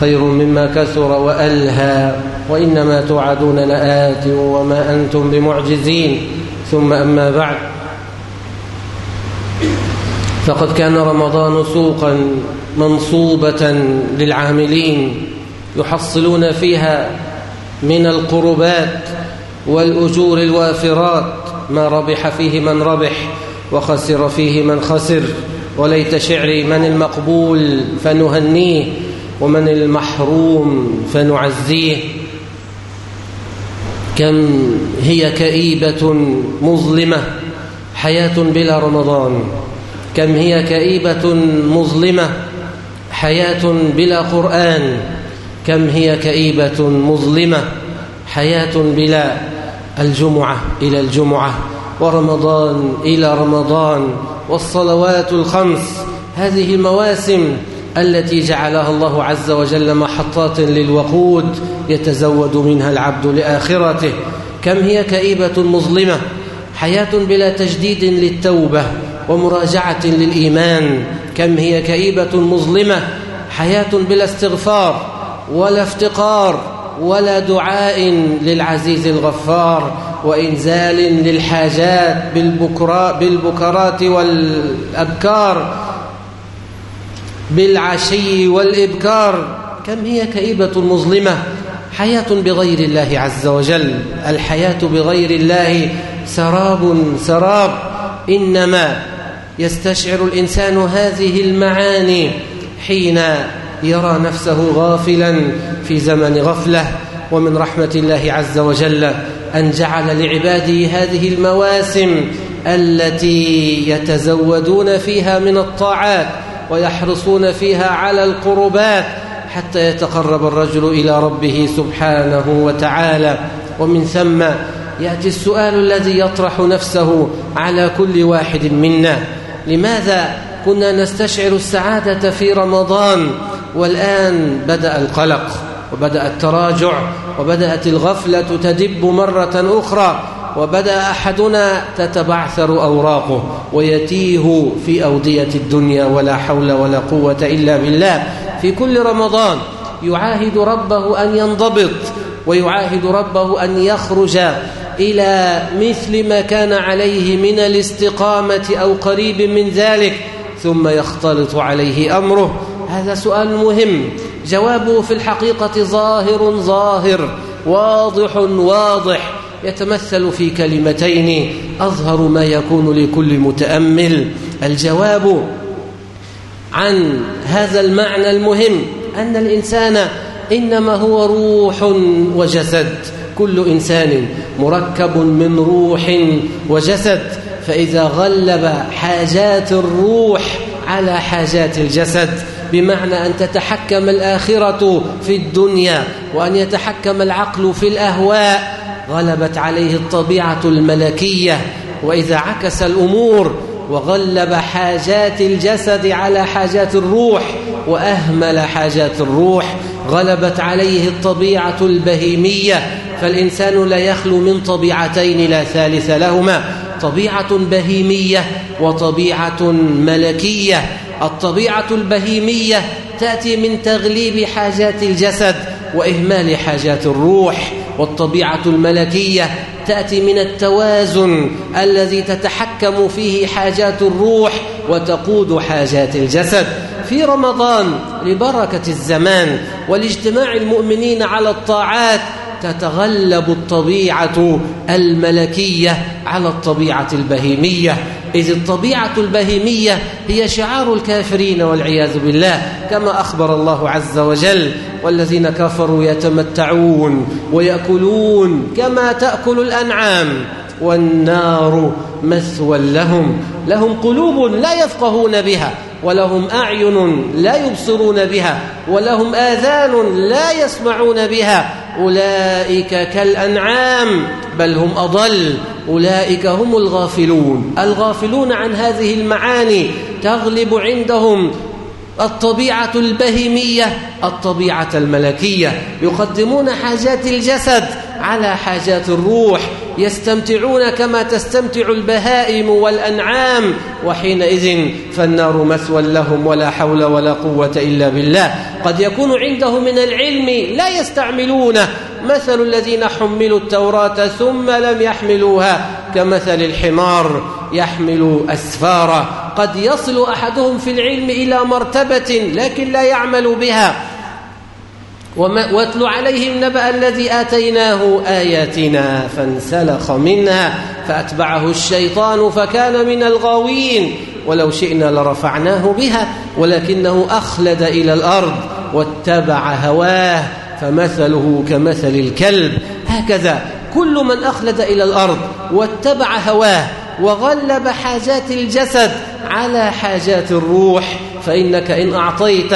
خير مما كثر وألهى وإنما توعدون لآت وما أنتم بمعجزين. ثم أما بعد فقد كان رمضان سوقا منصوبة للعاملين يحصلون فيها من القربات والأجور الوافرات. ما ربح فيه من ربح وخسر فيه من خسر. وليت شعري من المقبول فنهنيه. ومن المحروم فنعزيه. كم هي كئيبة مظلمة حياة بلا رمضان. كم هي كئيبة مظلمة حياة بلا قرآن. كم هي كئيبة مظلمة حياة بلا الجمعة إلى الجمعة. ورمضان إلى رمضان. والصلوات الخمس. هذه المواسم التي جعلها الله عز وجل محطات للوقود يتزود منها العبد لآخرته. كم هي كئيبة مظلمة. حياة بلا تجديد للتوبة ومراجعة للإيمان. كم هي كئيبة مظلمة. حياة بلا استغفار ولا افتقار ولا دعاء للعزيز الغفار وإنزال للحاجات بالبكرات والأبكار بالعشي والإبكار. كم هي كئيبة مظلمة؟ حياة بغير الله عز وجل. الحياة بغير الله سراب سراب. إنما يستشعر الإنسان هذه المعاني حين يرى نفسه غافلا في زمن غفلة. ومن رحمة الله عز وجل أن جعل لعباده هذه المواسم التي يتزودون فيها من الطاعات ويحرصون فيها على القربات حتى يتقرب الرجل إلى ربه سبحانه وتعالى. ومن ثم يأتي السؤال الذي يطرح نفسه على كل واحد منا. لماذا كنا نستشعر السعادة في رمضان والآن بدأ القلق وبدأ التراجع وبدأت الغفلة تدب مرة أخرى؟ وبدأ أحدنا تتبعثر أوراقه ويتيه في أودية الدنيا ولا حول ولا قوة إلا بالله. في كل رمضان يعاهد ربه أن ينضبط ويعاهد ربه أن يخرج إلى مثل ما كان عليه من الاستقامة أو قريب من ذلك ثم يختلط عليه أمره. هذا سؤال مهم. جوابه في الحقيقة ظاهر ظاهر واضح واضح. يتمثل في كلمتين أظهر ما يكون لكل متأمل. الجواب عن هذا المعنى المهم أن الإنسان إنما هو روح وجسد. كل إنسان مركب من روح وجسد. فإذا غلب حاجات الروح على حاجات الجسد بمعنى أن تتحكم الآخرة في الدنيا وأن يتحكم العقل في الأهواء غلبت عليه الطبيعة الملكية وإذا عكس الأمور وغلب حاجات الجسد على حاجات الروح وأهمل حاجات الروح غلبت عليه الطبيعة البهيمية فالإنسان لا يخلو من طبيعتين لا ثالث لهما طبيعة بهيمية وطبيعة ملكية. الطبيعة البهيمية تأتي من تغليب حاجات الجسد وإهمال حاجات الروح. والطبيعة الملكية تأتي من التوازن الذي تتحكم فيه حاجات الروح وتقود حاجات الجسد. في رمضان لبركة الزمان والاجتماع المؤمنين على الطاعات تتغلب الطبيعة الملكية على الطبيعة البهيمية. إذ الطبيعة البهيمية هي شعار الكافرين والعياذ بالله كما أخبر الله عز وجل والذين كفروا يتمتعون ويأكلون كما تأكل الأنعام والنار مثوى لهم لهم قلوب لا يفقهون بها ولهم أعين لا يبصرون بها ولهم آذان لا يسمعون بها أولئك كالأنعام بل هم أضل أولئك هم الغافلون. الغافلون عن هذه المعاني تغلب عندهم الطبيعة البهيمية الطبيعة الملكية. يقدمون حاجات الجسد على حاجات الروح يستمتعون كما تستمتع البهائم والأنعام. وحينئذ فالنار مثوى لهم ولا حول ولا قوة إلا بالله. قد يكون عنده من العلم لا يستعملونه مثل الذين حملوا التوراة ثم لم يحملوها كمثل الحمار يحمل أسفارا قد يصل أحدهم في العلم إلى مرتبة لكن لا يعمل بها. واتل عليهم نبأ الذي آتيناه آياتنا فانسلخ منها فأتبعه الشيطان فكان من الغاوين. ولو شئنا لرفعناه بها ولكنه أخلد إلى الأرض واتبع هواه. فمثله كمثل الكلب. هكذا كل من أخلد إلى الأرض واتبع هواه وغلب حاجات الجسد على حاجات الروح فإنك إن أعطيت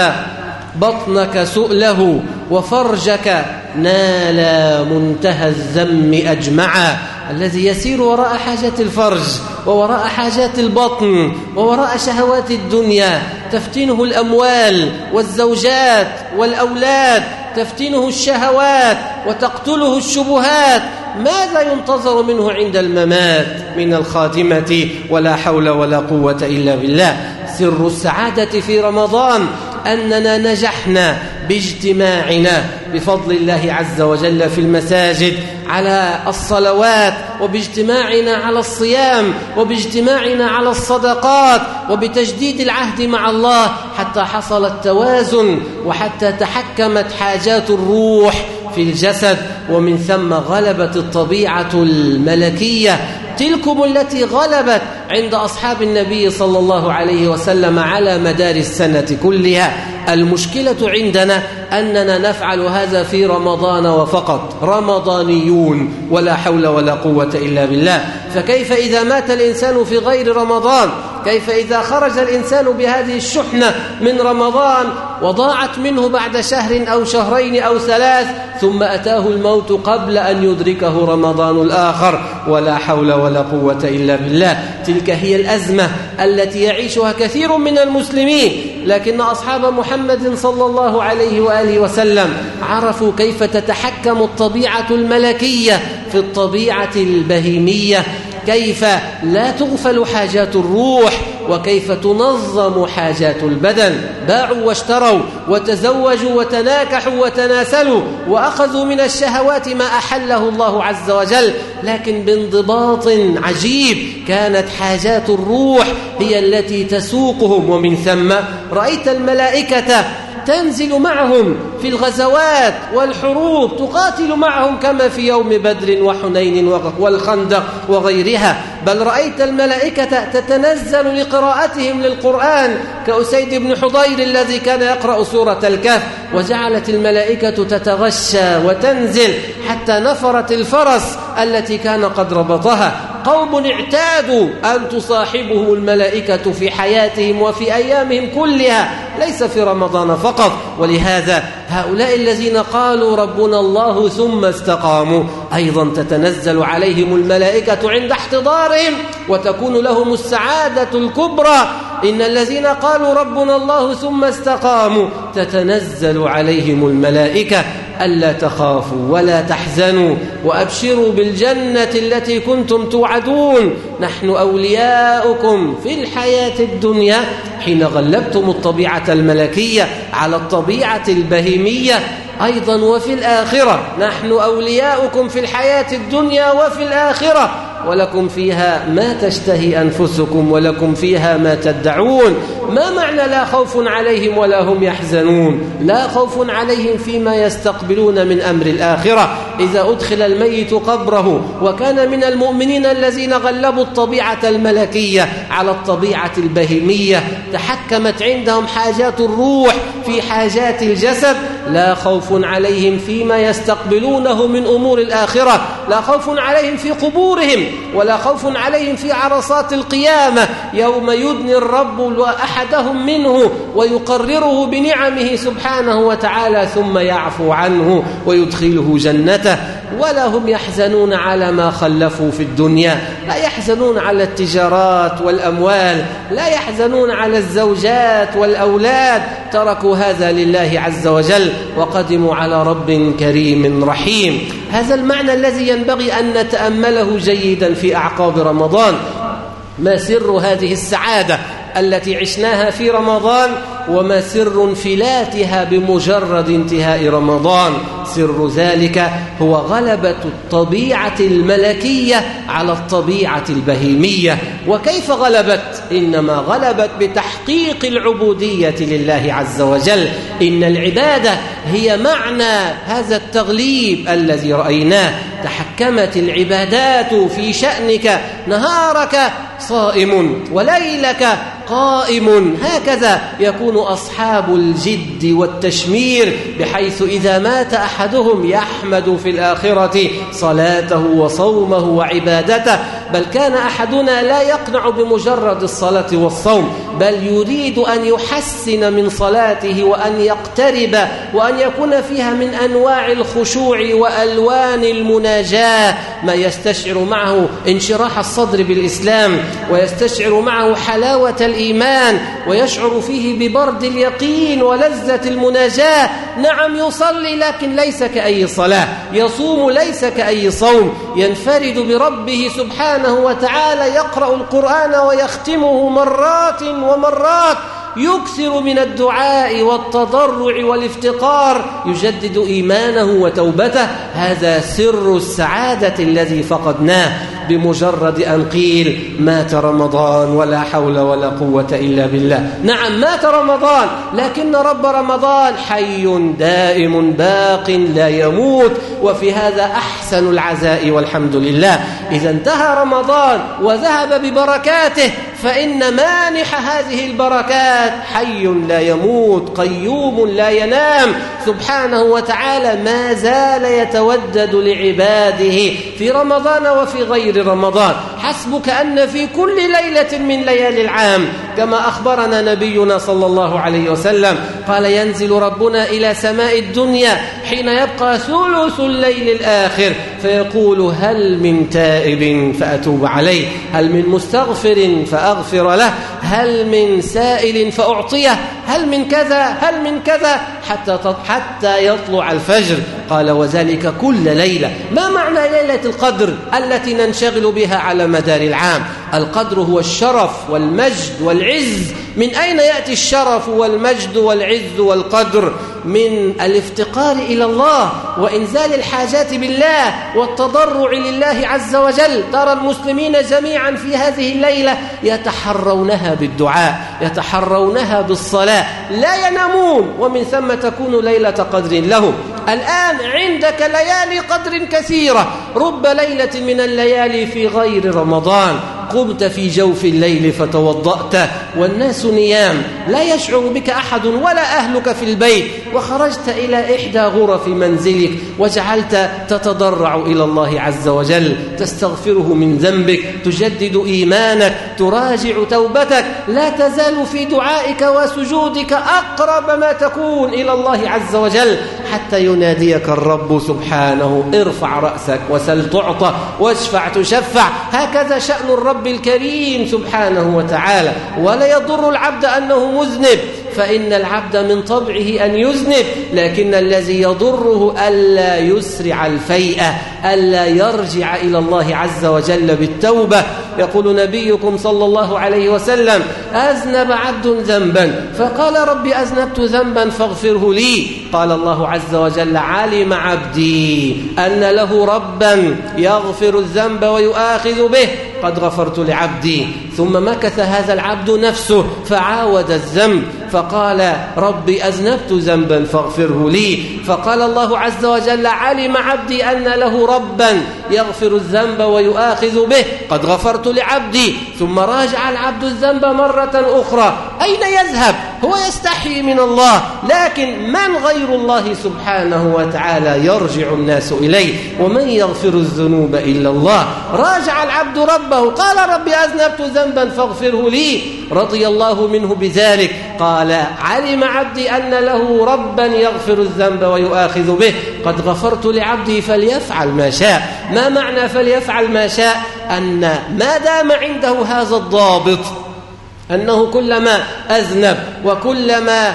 بطنك سؤله وفرجك نال منتهى الذم أجمعا. الذي يسير وراء حاجات الفرج ووراء حاجات البطن ووراء شهوات الدنيا. تفتنه الأموال والزوجات والأولاد تفتنه الشهوات وتقتله الشبهات. ماذا ينتظر منه عند الممات من الخاتمة؟ ولا حول ولا قوة إلا بالله. سر السعادة في رمضان أننا نجحنا باجتماعنا بفضل الله عز وجل في المساجد على الصلوات وباجتماعنا على الصيام وباجتماعنا على الصدقات وبتجديد العهد مع الله حتى حصل التوازن وحتى تحكمت حاجات الروح في الجسد ومن ثم غلبت الطبيعة الملكية. تلكم التي غلبت عند أصحاب النبي صلى الله عليه وسلم على مدار السنة كلها. المشكلة عندنا أننا نفعل هذا في رمضان وفقط. رمضانيون ولا حول ولا قوة إلا بالله. فكيف إذا مات الإنسان في غير رمضان؟ كيف إذا خرج الإنسان بهذه الشحنة من رمضان وضاعت منه بعد شهر أو شهرين أو ثلاث ثم أتاه الموت قبل أن يدركه رمضان الآخر. ولا حول ولا قوة إلا بالله. تلك هي الأزمة التي يعيشها كثير من المسلمين. لكن أصحاب محمد صلى الله عليه وآله وسلم عرفوا كيف تتحكم الطبيعة الملكية في الطبيعة البهيمية. كيف لا تغفل حاجات الروح وكيف تنظم حاجات البدن. باعوا واشتروا وتزوجوا وتناكحوا وتناسلوا وأخذوا من الشهوات ما أحله الله عز وجل. لكن بانضباط عجيب كانت حاجات الروح هي التي تسوقهم. ومن ثم رأيت الملائكة تنزل معهم في الغزوات والحروب تقاتل معهم كما في يوم بدر وحنين والخندق وغيرها. بل رأيت الملائكة تتنزل لقراءتهم للقرآن كأسيد بن حضير الذي كان يقرأ سورة الكهف. وجعلت الملائكة تتغشى وتنزل حتى نفرت الفرس التي كان قد ربطها. قوم اعتادوا أن تصاحبهم الملائكة في حياتهم وفي أيامهم كلها ليس في رمضان فقط. ولهذا هؤلاء الذين قالوا ربنا الله ثم استقاموا أيضا تتنزل عليهم الملائكة عند احتضارهم وتكون لهم السعادة الكبرى. إن الذين قالوا ربنا الله ثم استقاموا تتنزل عليهم الملائكة. ألا تخافوا ولا تحزنوا وأبشروا بالجنة التي كنتم توعدون. نحن أولياؤكم في الحياة الدنيا. حين غلبتم الطبيعة الملكية على الطبيعة البهيمية أيضا وفي الآخرة. نحن أولياؤكم في الحياة الدنيا وفي الآخرة. ولكم فيها ما تشتهي أنفسكم ولكم فيها ما تدعون. ما معنى لا خوف عليهم ولا هم يحزنون؟ لا خوف عليهم فيما يستقبلون من أمر الآخرة. إذا أدخل الميت قبره وكان من المؤمنين الذين غلبوا الطبيعة الملكية على الطبيعة البهيمية تحكمت عندهم حاجات الروح في حاجات الجسد لا خوف عليهم فيما يستقبلونه من أمور الآخرة لا خوف عليهم في قبورهم ولا خوف عليهم في عرصات القيامة. يوم يدني الرب أحدهم منه ويقرره بنعمه سبحانه وتعالى ثم يعفو عنه ويدخله جنته. ولا هم يحزنون على ما خلفوا في الدنيا لا يحزنون على التجارات والأموال لا يحزنون على الزوجات والأولاد. تركوا هذا لله عز وجل وقدموا على رب كريم رحيم. هذا المعنى الذي ينبغي أن نتأمله جيدا في أعقاب رمضان. ما سر هذه السعادة؟ التي عشناها في رمضان وما سر انفلاتها بمجرد انتهاء رمضان. سر ذلك هو غلبة الطبيعة الملكية على الطبيعة البهيمية. وكيف غلبت؟ إنما غلبت بتحقيق العبودية لله عز وجل. إن العبادة هي معنى هذا التغليب الذي رأيناه. تحكمت العبادات في شأنك نهارك صائم وليلك قائم. هكذا يكون أصحاب الجد والتشمير بحيث إذا مات أحدهم يحمد في الآخرة صلاته وصومه وعبادته. بل كان أحدنا لا يقنع بمجرد الصلاة والصوم بل يريد أن يحسن من صلاته وأن يقترب وأن يكون فيها من أنواع الخشوع وألوان المناجاة. ما يستشعر معه انشراح الصدر بالإسلام ويستشعر معه حلاوة الإيمان ويشعر فيه ببرد اليقين ولذة المناجاة. نعم يصلي لكن ليس كأي صلاة. يصوم ليس كأي صوم. ينفرد بربه سبحانه وتعالى يقرأ القرآن ويختمه مرات ومرات يكثر من الدعاء والتضرع والافتقار يجدد إيمانه وتوبته. هذا سر السعادة الذي فقدناه بمجرد أن قيل مات رمضان ولا حول ولا قوة إلا بالله. نعم مات رمضان لكن رب رمضان حي دائم باق لا يموت وفي هذا أحسن العزاء والحمد لله. إذا انتهى رمضان وذهب ببركاته فإن مانح هذه البركات حي لا يموت قيوم لا ينام. سبحانه وتعالى ما زال يتودد لعباده في رمضان وفي غير رمضان. حسبك أن في كل ليلة من ليالي العام كما أخبرنا نبينا صلى الله عليه وسلم. قال ينزل ربنا إلى سماء الدنيا حين يبقى ثلث الليل الآخر فيقول هل من تائب فأتوب عليه هل من مستغفر فأغفر له. هل من سائل فأعطيه. هل من كذا هل من كذا. حتى حتى يطلع الفجر. قال وذلك كل ليلة. ما معنى ليلة القدر التي ننشغل بها على مدار العام؟ القدر هو الشرف والمجد والعز. من أين يأتي الشرف والمجد والعز والقدر؟ من الافتقار إلى الله وإنزال الحاجات بالله والتضرع لله عز وجل. ترى المسلمين جميعا في هذه الليلة يتحرونها بالدعاء يتحرونها بالصلاة لا ينامون. ومن ثم تكون ليلة قدر لهم الآن عندك ليالي قدر كثيرة. رب ليلة من الليالي في غير رمضان. قمت في جوف الليل فتوضأت والناس نيام لا يشعر بك أحد ولا أهلك في البيت. وخرجت إلى إحدى غرف منزلك وجعلت تتضرع إلى الله عز وجل تستغفره من ذنبك تجدد إيمانك تراجع توبتك. لا تزال في دعائك وسجودك أقرب ما تكون إلى الله عز وجل حتى يناديك الرب سبحانه ارفع رأسك وسل تعطى واشفع تشفع. هكذا شأن الرب الكريم سبحانه وتعالى ولا يضر العبد أنه مذنب فإن العبد من طبعه أن يذنب لكن الذي يضره ألا يسرع الفيئة ألا يرجع إلى الله عز وجل بالتوبة. يقول نبيكم صلى الله عليه وسلم أذنب عبد ذنبا فقال ربي أذنبت ذنبا فاغفره لي. قال الله عز وجل علم عبدي أن له ربا يغفر الذنب ويؤاخذ به. قد غفرت لعبدي. ثم مكث هذا العبد نفسه فعاود الذنب. فقال ربي أذنبت ذنبا فاغفره لي. فقال الله عز وجل علم عبدي أن له ربا يغفر الذنب ويؤاخذ به. قد غفرت لعبدي. ثم راجع العبد الذنب مرة أخرى. أين يذهب؟ هو يستحي من الله لكن من غير الله سبحانه وتعالى يرجع الناس إليه؟ ومن يغفر الذنوب إلا الله؟ راجع العبد ربه. قال ربي أذنبت ذنبا فاغفره لي. رضي الله منه بذلك. قال علم عبدي أن له ربا يغفر الذنب ويؤاخذ به. قد غفرت لعبدي فليفعل ما شاء. ما معنى فليفعل ما شاء؟ أن ما دام عنده هذا الضابط أنه كلما أذنب وكلما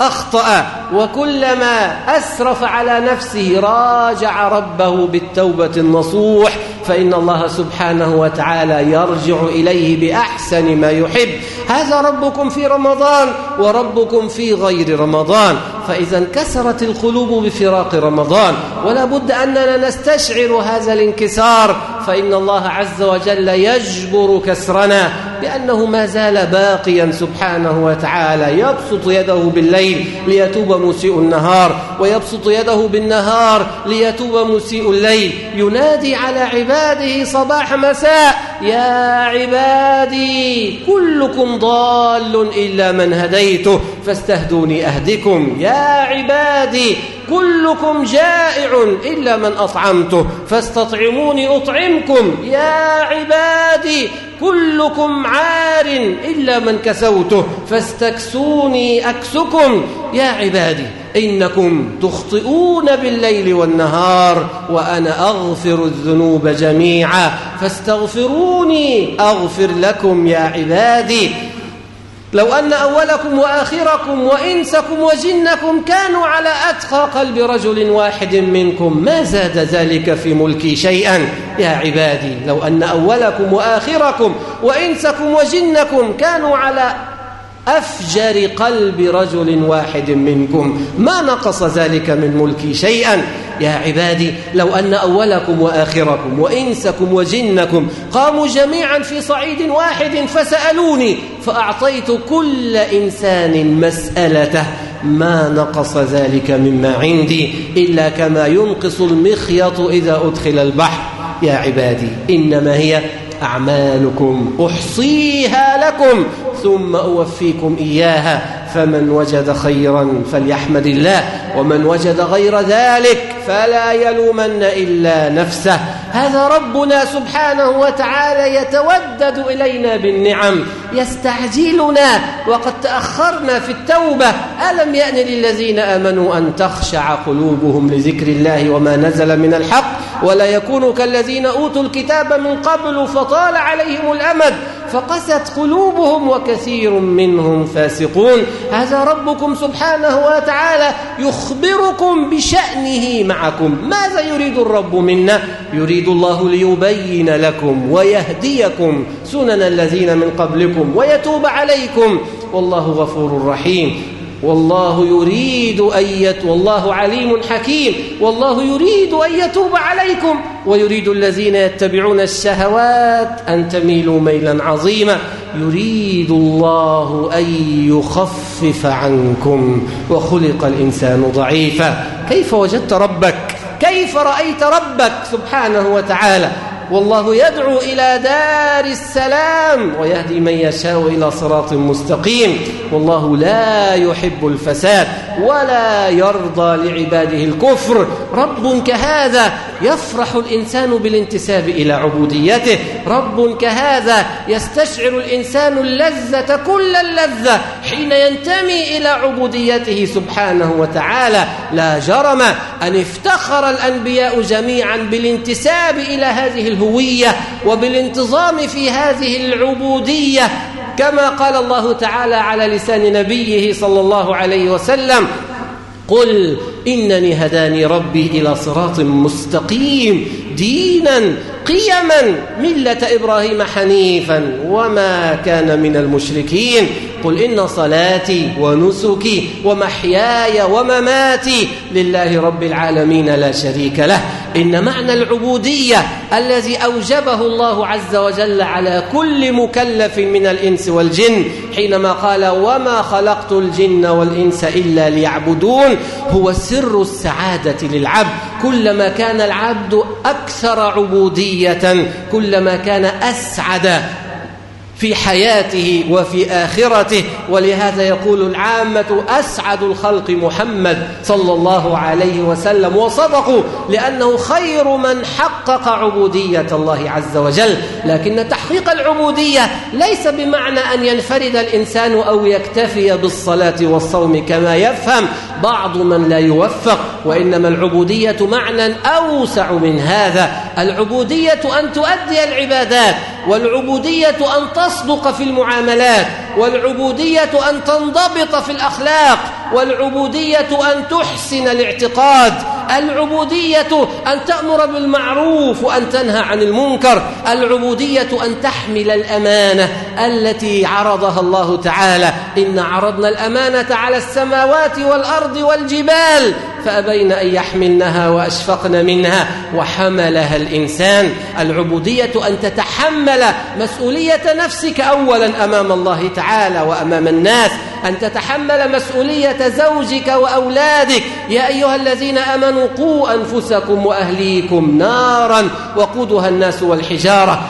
أخطأ وكلما أسرف على نفسه راجع ربه بالتوبة النصوح فإن الله سبحانه وتعالى يرجع إليه بأحسن ما يحب. هذا ربكم في رمضان وربكم في غير رمضان. فإذا انكسرت القلوب بفراق رمضان ولا بد أننا نستشعر هذا الانكسار. فإن الله عز وجل يجبر كسرنا لأنه ما زال باقيا سبحانه وتعالى يبسط يده بالليل ليتوب مسيء النهار ويبسط يده بالنهار ليتوب مسيء الليل. ينادي على عباده صباح مساء يا عبادي كلكم ضال إلا من هديته فاستهدوني أهدكم. يا عبادي كلكم جائع إلا من أطعمته فاستطعموني أطعمكم. يا عبادي كلكم عار إلا من كسوته فاستكسوني أكسكم. يا عبادي إنكم تخطئون بالليل والنهار وأنا أغفر الذنوب جميعا. فاستغفروني أغفر لكم يا عبادي. لو أن أولكم وآخركم وإنسكم وجنكم كانوا على أتقى قلب رجل واحد منكم ما زاد ذلك في ملكي شيئا؟ يا عبادي لو أن أولكم وآخركم وإنسكم وجنكم كانوا على أفجر قلب رجل واحد منكم ما نقص ذلك من ملكي شيئا؟ يا عبادي لو أن أولكم وآخركم وإنسكم وجنكم قاموا جميعا في صعيد واحد فسألوني فأعطيت كل إنسان مسألته ما نقص ذلك مما عندي إلا كما ينقص المخيط إذا أدخل البحر. يا عبادي إنما هي أعمالكم أحصيها لكم ثم أوفيكم إياها فمن وجد خيرا فليحمد الله ومن وجد غير ذلك فلا يلومن إلا نفسه. هذا ربنا سبحانه وتعالى يتودد إلينا بالنعم يستعجلنا وقد تأخرنا في التوبة. ألم يأن للذين آمنوا أن تخشع قلوبهم لذكر الله وما نزل من الحق؟ ولا يكونوا كالذين أوتوا الكتاب من قبل فطال عليهم الأمد فقست قلوبهم وكثير منهم فاسقون. هذا ربكم سبحانه وتعالى يخبركم بشأنه معكم. ماذا يريد الرب منا؟ يريد الله ليبين لكم ويهديكم سنن الذين من قبلكم ويتوب عليكم. والله غفور رحيم. والله يريد أن. والله عليم حكيم. والله يريد أن يتوب عليكم. ويريد الذين يتبعون الشهوات أن تميلوا ميلا عظيما. يريد الله أن يخفف عنكم. وخلق الإنسان ضعيفا. كيف وجدت ربك؟ رأيت ربك سبحانه وتعالى؟ والله يدعو إلى دار السلام ويهدي من يشاء إلى صراط مستقيم. والله لا يحب الفساد. ولا يرضى لعباده الكفر. رب كهذا يفرح الإنسان بالانتساب إلى عبوديته. رب كهذا يستشعر الإنسان اللذة كل اللذة حين ينتمي إلى عبوديته سبحانه وتعالى. لا جرم أن افتخر الأنبياء جميعا بالانتساب إلى هذه الهوية وبالانتظام في هذه العبودية. كما قال الله تعالى على لسان نبيه صلى الله عليه وسلم قل إنني هداني ربي إلى صراط مستقيم دينا قيما ملة إبراهيم حنيفا وما كان من المشركين. قل إن صلاتي ونسكي ومحياي ومماتي لله رب العالمين لا شريك له. إن معنى العبودية الذي أوجبه الله عز وجل على كل مكلف من الإنس والجن حينما قال وما خلقت الجن والإنس إلا ليعبدون هو سر السعادة للعبد. كلما كان العبد أكثر عبودية كلما كان أسعد في حياته وفي آخرته. ولهذا يقول العامة أسعد الخلق محمد صلى الله عليه وسلم. وصدقوا لأنه خير من حقق عبودية الله عز وجل. لكن تحقيق العبودية ليس بمعنى أن ينفرد الإنسان أو يكتفي بالصلاة والصوم كما يفهم بعض من لا يوفق. وإنما العبودية معنى أوسع من هذا. العبودية أن تؤدي العبادات والعبودية أن تصدق في المعاملات والعبودية أن تنضبط في الأخلاق والعبودية أن تحسن الاعتقاد العبودية أن تأمر بالمعروف وأن تنهى عن المنكر العبودية أن تحمل الأمانة التي عرضها الله تعالى. إن عرضنا الأمانة على السماوات والأرض والجبال فأبين أن يحملنها وأشفقن منها وحملها الإنسان. العبودية أن تتحمل مسؤولية نفسك أولا أمام الله تعالى وأمام الناس. أن تتحمل مسؤولية زوجك وأولادك. يا أيها الذين أمنوا قوا أنفسكم وأهليكم نارا. وقودها الناس والحجارة.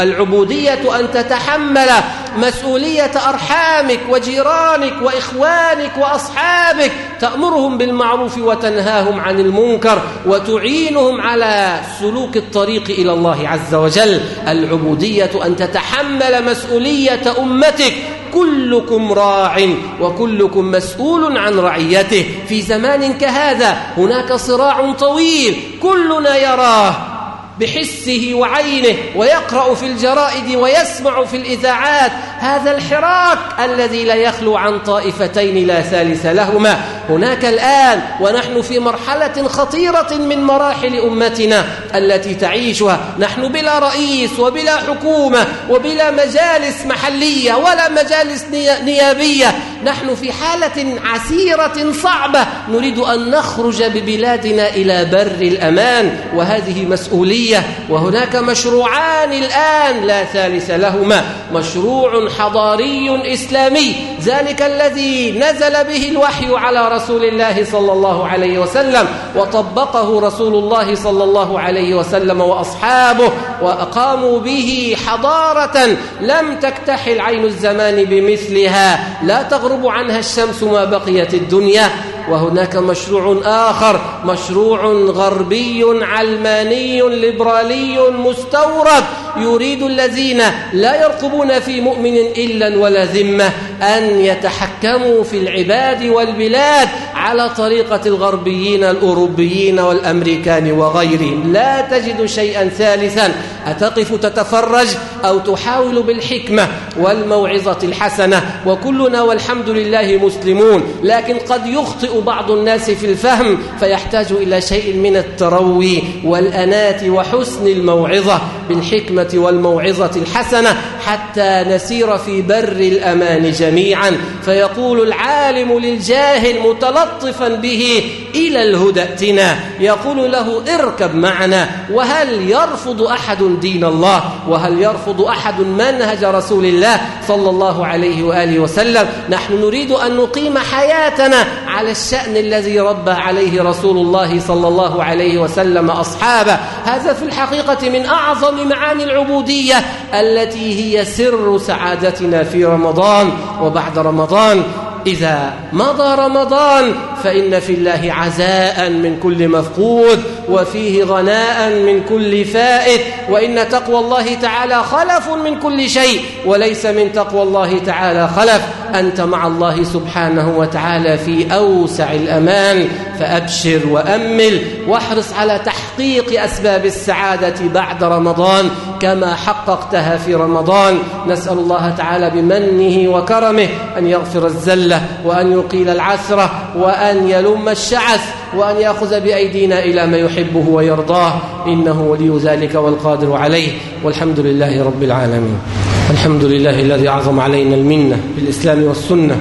العبودية أن تتحمل مسؤولية أرحامك وجيرانك وإخوانك وأصحابك. تأمرهم بالمعروف وتنهاهم عن المنكر وتعينهم على سلوك الطريق إلى الله عز وجل. العبودية أن تتحمل مسؤولية أمتك. كلكم راع وكلكم مسؤول عن رعيته. في زمان كهذا هناك صراع طويل. كلنا يراه بحسه وعينه ويقرأ في الجرائد ويسمع في الإذاعات هذا الحراك الذي لا يخلو عن طائفتين لا ثالث لهما. هناك الآن ونحن في مرحلة خطيرة من مراحل أمتنا التي تعيشها. نحن بلا رئيس وبلا حكومة وبلا مجالس محلية ولا مجالس نيابية. نحن في حالة عسيرة صعبة. نريد أن نخرج ببلادنا إلى بر الأمان وهذه مسؤولية. وهناك مشروعان الآن لا ثالث لهما. مشروع حضاري إسلامي. ذلك الذي نزل به الوحي على رسول الله صلى الله عليه وسلم وطبقه رسول الله صلى الله عليه وسلم وأصحابه وأقاموا به حضارة لم تكتحل عين الزمان بمثلها. لا تغرب عنها الشمس ما بقيت الدنيا. وهناك مشروع آخر مشروع غربي علماني ليبرالي مستورد. يريد الذين لا يرقبون في مؤمن إلا ولا ذمة أن يتحكموا في العباد والبلاد. على طريقة الغربيين الأوروبيين والأمريكان وغيرهم. لا تجد شيئا ثالثا. أتقف تتفرج أو تحاول بالحكمة والموعظة الحسنة. وكلنا والحمد لله مسلمون. لكن قد يخطئ بعض الناس في الفهم فيحتاج إلى شيء من التروي والأنات وحسن الموعظة بالحكمة والموعظة الحسنة حتى نسير في بر الأمان جميعا. فيقول العالم للجاهل متلطف ملطفا به إلى الهدى ائتنا. يقول له اركب معنا. وهل يرفض أحد دين الله؟ وهل يرفض أحد منهج رسول الله صلى الله عليه وآله وسلم؟ نحن نريد أن نقيم حياتنا على الشأن الذي ربى عليه رسول الله صلى الله عليه وسلم أصحابه. هذا في الحقيقة من أعظم معاني العبودية التي هي سر سعادتنا في رمضان. وبعد رمضان إذا مضى رمضان فإن في الله عزاء من كل مفقود وفيه غناء من كل فائت وإن تقوى الله تعالى خلف من كل شيء وليس من تقوى الله تعالى خلف أنت مع الله سبحانه وتعالى في أوسع الأمان فأبشر وأمل واحرص على تحقيق أسباب السعادة بعد رمضان كما حققتها في رمضان. نسأل الله تعالى بمنه وكرمه أن يغفر الزلة وأن يقيل العسرة وأن يلم الشعث وأن يأخذ بأيدينا إلى ما يحبه ويرضاه. إنه ولي ذلك والقادر عليه. والحمد لله رب العالمين. الحمد لله الذي أعظم علينا المنة بالإسلام والسنة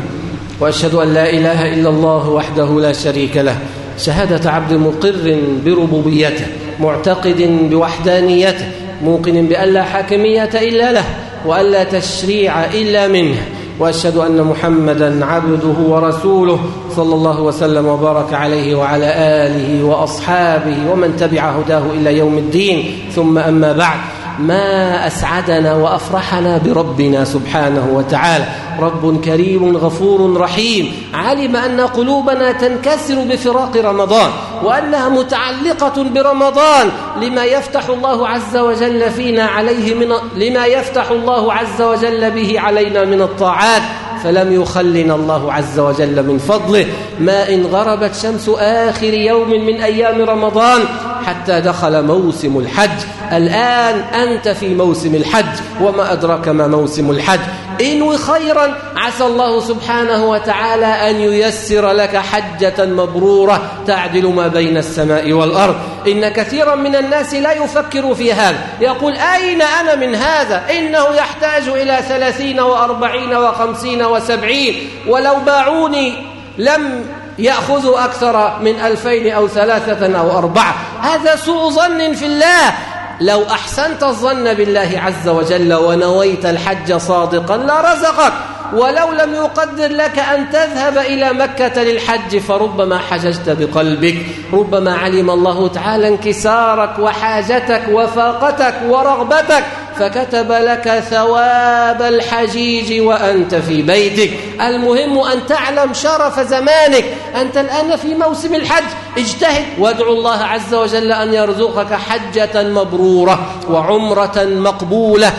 وأشهد أن لا إله إلا الله وحده لا شريك له شهادة عبد مقر بربوبيته معتقد بوحدانيته موقن بأن لا حاكمية إلا له وأن لا تشريع إلا منه وأشهد أن محمدا عبده ورسوله صلى الله وسلم وبارك عليه وعلى آله وأصحابه ومن تبع هداه إلى يوم الدين ثم أما بعد. ما أسعدنا وأفرحنا بربنا سبحانه وتعالى. رب كريم غفور رحيم. علم أن قلوبنا تنكسر بفراق رمضان وأنها متعلقة برمضان. لما يفتح الله عز وجل فينا عليه من لما يفتح الله عز وجل به علينا من الطاعات. فلم يخلنا الله عز وجل من فضله. ما إن غربت شمس آخر يوم من أيام رمضان حتى دخل موسم الحج. الآن أنت في موسم الحج. وما أدرك ما موسم الحج. انوي خيرا عسى الله سبحانه وتعالى أن ييسر لك حجة مبرورة تعدل ما بين السماء والأرض. إن كثيرا من الناس لا يفكر في هذا. يقول أين أنا من هذا؟ إنه يحتاج إلى ثلاثين وأربعين وخمسين وسبعين. ولو باعوني لم يأخذوا أكثر من ألفين أو ثلاثة أو أربعة. هذا سوء ظن في الله. لو أحسنت الظن بالله عز وجل ونويت الحج صادقا لرزقك. ولو لم يقدر لك أن تذهب إلى مكة للحج فربما حججت بقلبك ربما علم الله تعالى انكسارك وحاجتك وفاقتك ورغبتك فكتب لك ثواب الحجيج وأنت في بيتك. المهم أن تعلم شرف زمانك. أنت الآن في موسم الحج اجتهد وادعو الله عز وجل أن يرزقك حجة مبرورة وعمرة مقبولة.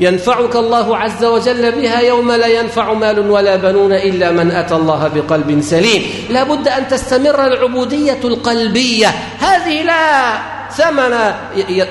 ينفعك الله عز وجل بها يوم لا ينفع مال ولا بنون إلا من أتى الله بقلب سليم. لا بد أن تستمر العبودية القلبية. هذه لا ثمن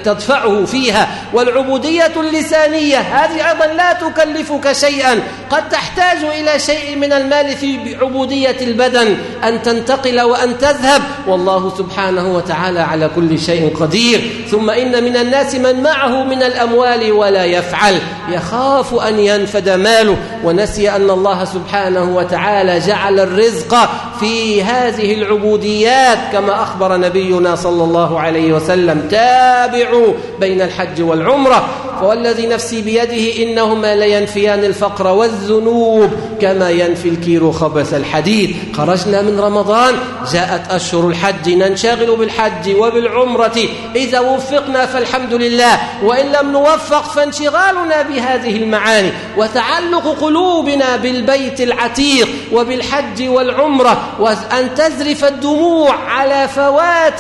تدفعه فيها. والعبودية اللسانية هذه أيضا لا تكلفك شيئا. قد تحتاج إلى شيء من المال في عبودية البدن أن تنتقل وأن تذهب. والله سبحانه وتعالى على كل شيء قدير. ثم إن من الناس من معه من الأموال ولا يفعل. يخاف أن ينفد ماله. ونسي أن الله سبحانه وتعالى جعل الرزق في هذه العبوديات كما أخبر نبينا صلى الله عليه وسلم. تابعوا بين الحج والعمرة. فوالذي نفسي بيده إنهما لينفيان الفقر والذنوب كما ينفي الكير خبث الحديد. خرجنا من رمضان جاءت أشهر الحج ننشغل بالحج وبالعمرة. إذا وفقنا فالحمد لله وإن لم نوفق فانشغالنا بهذه المعاني. وتعلق قلوبنا بالبيت العتيق وبالحج والعمرة وأن تزرف الدموع على فوات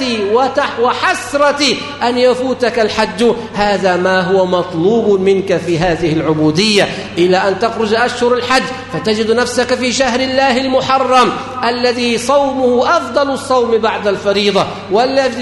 وحسرة أن يفوتك الحج. هذا ما هو مطلوب. منك في هذه العبودية إلى أن تخرج أشهر الحج فتجد نفسك في شهر الله المحرم الذي صومه أفضل الصوم بعد الفريضة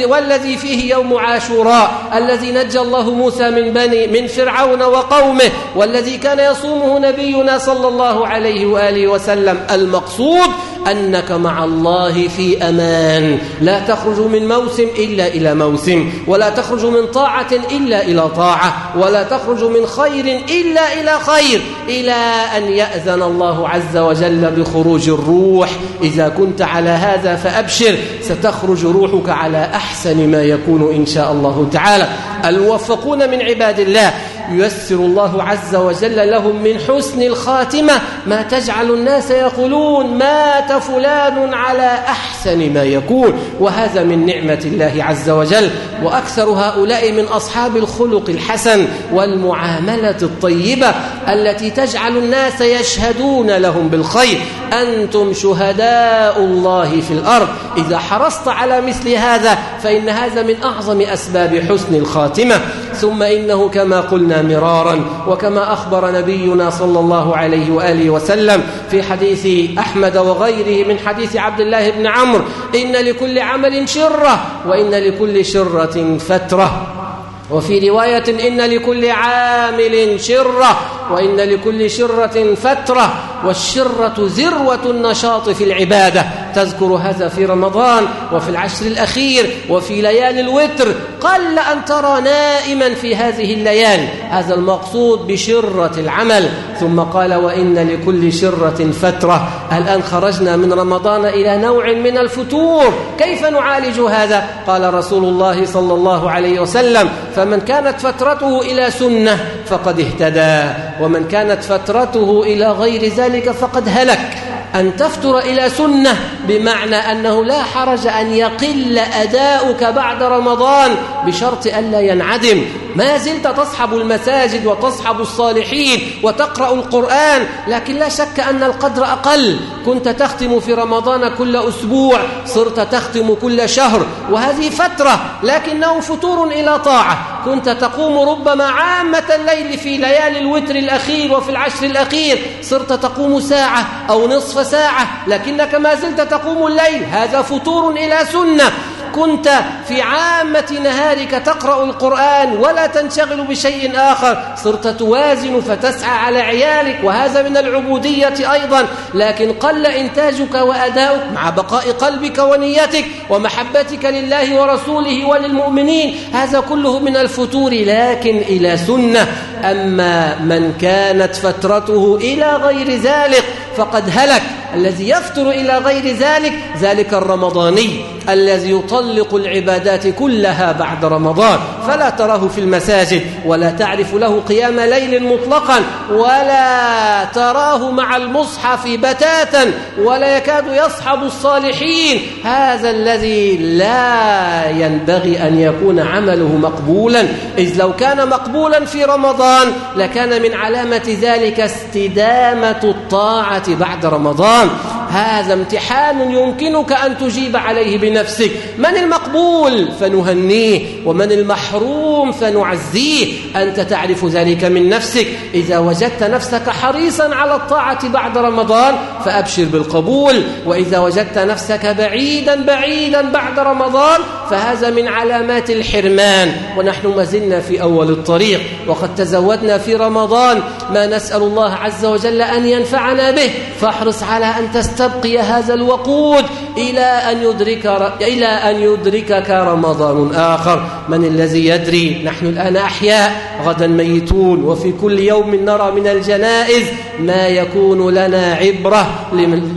والذي فيه يوم عاشوراء الذي نجى الله موسى من بني من فرعون وقومه والذي كان يصومه نبينا صلى الله عليه وآله وسلم. المقصود أنك مع الله في أمان. لا تخرج من موسم إلا إلى موسم ولا تخرج من طاعة إلا إلى طاعة ولا ولا تخرج من خير إلا إلى خير إلى أن يأذن الله عز وجل بخروج الروح. إذا كنت على هذا فأبشر ستخرج روحك على أحسن ما يكون إن شاء الله تعالى. الموفقون من عباد الله. ييسر الله عز وجل لهم من حسن الخاتمة. ما تجعل الناس يقولون مات فلان على أحسن ما يكون. وهذا من نعمة الله عز وجل. وأكثر هؤلاء من أصحاب الخلق الحسن والمعاملة الطيبة التي تجعل الناس يشهدون لهم بالخير. أنتم شهداء الله في الأرض. إذا حرصت على مثل هذا فإن هذا من أعظم أسباب حسن الخاتمة. ثم إنه كما قلنا مرارا وكما أخبر نبينا صلى الله عليه وآله وسلم في حديث أحمد وغيره من حديث عبد الله بن عمرو إن لكل عمل شرة وإن لكل شرة فترة. وفي رواية إن لكل عامل شرة وإن لكل شرة فترة والشرة ذروة النشاط في العبادة. تذكر هذا في رمضان وفي العشر الأخير وفي ليالي الوتر قل أن ترى نائما في هذه الليالي. هذا المقصود بشرة العمل. ثم قال وإن لكل شرة فترة. الآن خرجنا من رمضان إلى نوع من الفتور. كيف نعالج هذا؟ قال رسول الله صلى الله عليه وسلم فمن كانت فترته إلى سنة فقد اهتدى ومن كانت فترته إلى غير ذلك فقد هلك. أن تفتر إلى سنة بمعنى أنه لا حرج أن يقل أداؤك بعد رمضان بشرط ألا ينعدم. ما زلت تصحب المساجد وتصحب الصالحين وتقرأ القرآن لكن لا شك أن القدر أقل. كنت تختم في رمضان كل أسبوع صرت تختم كل شهر وهذه فترة لكنه فتور إلى طاعة. كنت تقوم ربما عامة الليل في ليالي الوتر الأخير وفي العشر الأخير صرت تقوم ساعة أو نصف ساعة لكنك ما زلت تقوم الليل. هذا فتور إلى سنة. كنت في عامة نهارك تقرأ القرآن ولا تنشغل بشيء آخر. صرت توازن فتسعى على عيالك وهذا من العبودية أيضا. لكن قل إنتاجك وأداؤك مع بقاء قلبك ونيتك ومحبتك لله ورسوله وللمؤمنين هذا كله من الفتور لكن إلى سنة. أما من كانت فترته إلى غير ذلك فقد هلك. الذي يفتر إلى غير ذلك ذلك الرمضاني الذي يطلق العبادات كلها بعد رمضان. فلا تراه في المساجد ولا تعرف له قيام ليل مطلقا ولا تراه مع المصحف بتاتا ولا يكاد يصحب الصالحين. هذا الذي لا ينبغي أن يكون عمله مقبولا. إذ لو كان مقبولا في رمضان لكان من علامة ذلك استدامة الطاعة bacda ramadaan هذا امتحان يمكنك أن تجيب عليه بنفسك. من المقبول فنهنيه ومن المحروم فنعزيه. أنت تعرف ذلك من نفسك. إذا وجدت نفسك حريصا على الطاعة بعد رمضان فأبشر بالقبول. وإذا وجدت نفسك بعيدا بعيدا بعد رمضان فهذا من علامات الحرمان. ونحن ما زلنا في أول الطريق وقد تزودنا في رمضان. ما نسأل الله عز وجل أن ينفعنا به. فاحرص على أن تستبقي هذا الوقود إلى أن يدرك إلى أن يدركك رمضان آخر. من الذي يدري؟ نحن الآن أحياء غدا ميتون. وفي كل يوم نرى من الجنائز ما يكون لنا عبرة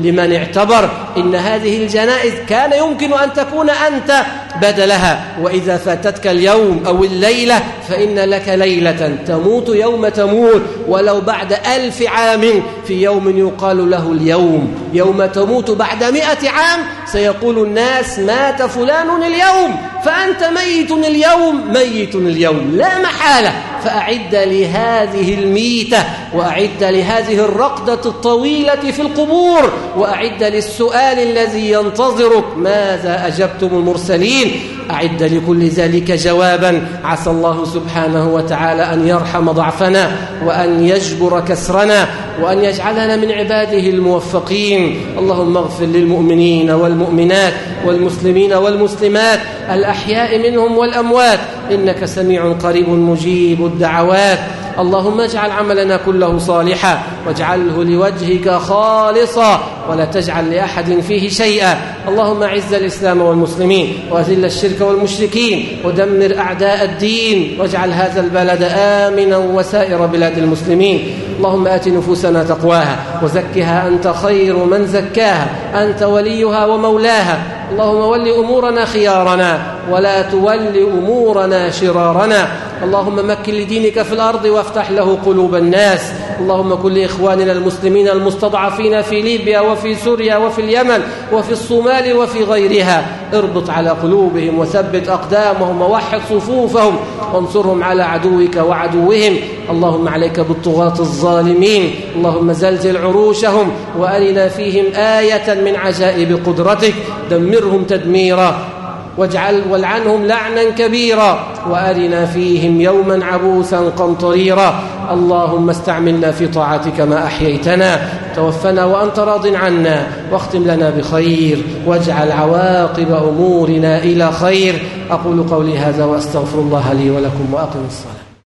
لمن اعتبر. إن هذه الجنائز كان يمكن أن تكون أنت بدلها. وإذا فاتتك اليوم أو الليلة فإن لك ليلة تموت يوم تموت ولو بعد ألف عام. في يوم يقال له اليوم. يوم تموت بعد مئة عام سيقول الناس مات فلان اليوم. فأنت ميت اليوم. ميت اليوم. لا محالة. فأعد لهذه الميتة وأعد لهذه الرقدة الطويلة في القبور وأعد للسؤال الذي ينتظرك ماذا أجبتم المرسلين؟ أعد لكل ذلك جوابا. عسى الله سبحانه وتعالى أن يرحم ضعفنا وأن يجبر كسرنا وأن يجعلنا من عباده الموفقين. اللهم اغفر للمؤمنين والمؤمنات والمسلمين والمسلمات الأحياء منهم والأموات. إنك سميع قريب مجيب الدعوات. اللهم اجعل عملنا كله صالحا واجعله لوجهك خالصا ولا تجعل لأحد فيه شيئا. اللهم اعز الإسلام والمسلمين وأذل الشرك والمشركين ودمر أعداء الدين واجعل هذا البلد آمنا وسائر بلاد المسلمين. اللهم آت نفوسنا تقواها وزكها أنت خير من زكاها أنت وليها ومولاها. اللهم ول أمورنا خيارنا ولا تول أمورنا شرارنا. اللهم مكن لدينك في الأرض وافتح له قلوب الناس. اللهم كن لإخواننا المسلمين المستضعفين في ليبيا وفي سوريا وفي اليمن وفي الصومال وفي غيرها. اربط على قلوبهم وثبت أقدامهم ووحد صفوفهم وانصرهم على عدوك وعدوهم. اللهم عليك بالطغاة الظالمين. اللهم زلزل عروشهم وأرنا فيهم آية من عجائب قدرتك. دمرهم تدميرا. واجعل والعنهم لعنا كبيرا وارنا فيهم يوما عبوسا قمطريرا. اللهم استعملنا في طاعتك ما أحييتنا. توفنا وأنت راض عنا. واختم لنا بخير. واجعل عواقب أمورنا إلى خير. أقول قولي هذا وأستغفر الله لي ولكم وأقم الصلاة.